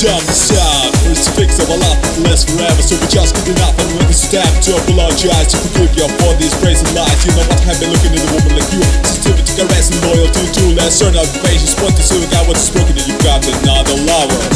Jump sound It's fix of a lot less forever So we just good enough and make a step to apologize To forgive you for these crazy lies You know what have been looking at a woman like you Sensitivity, caress and loyalty to less Certain out patience, point to see you got what's spoken And you got another lover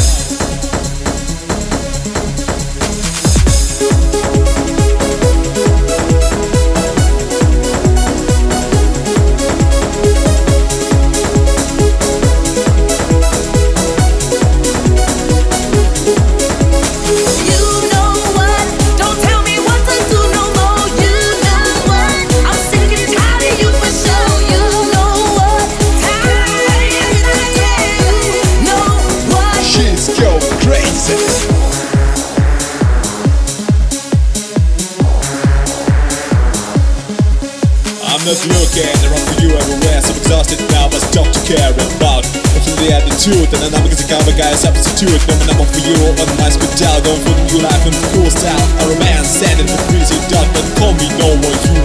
I'm not looking around for you everywhere. So exhausted now, but stuff to care about. Often the attitude and dynamic is a kind of a guy substitute No I'm for you on my spit out Don't put new life in cool style. A romance standing for freezing dark But call me no one, you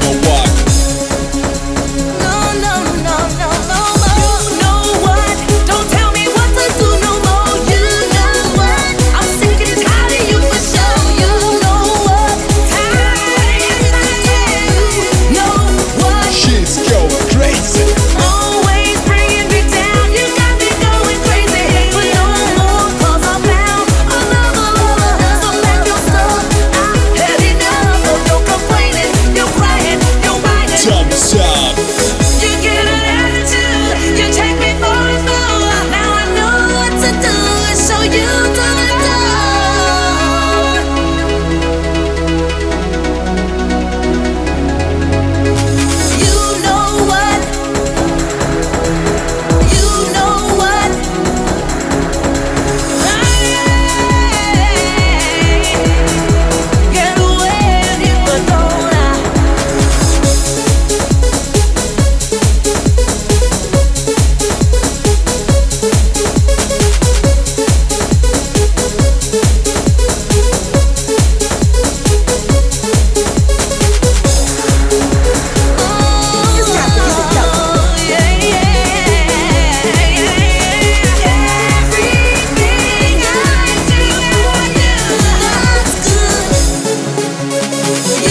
see.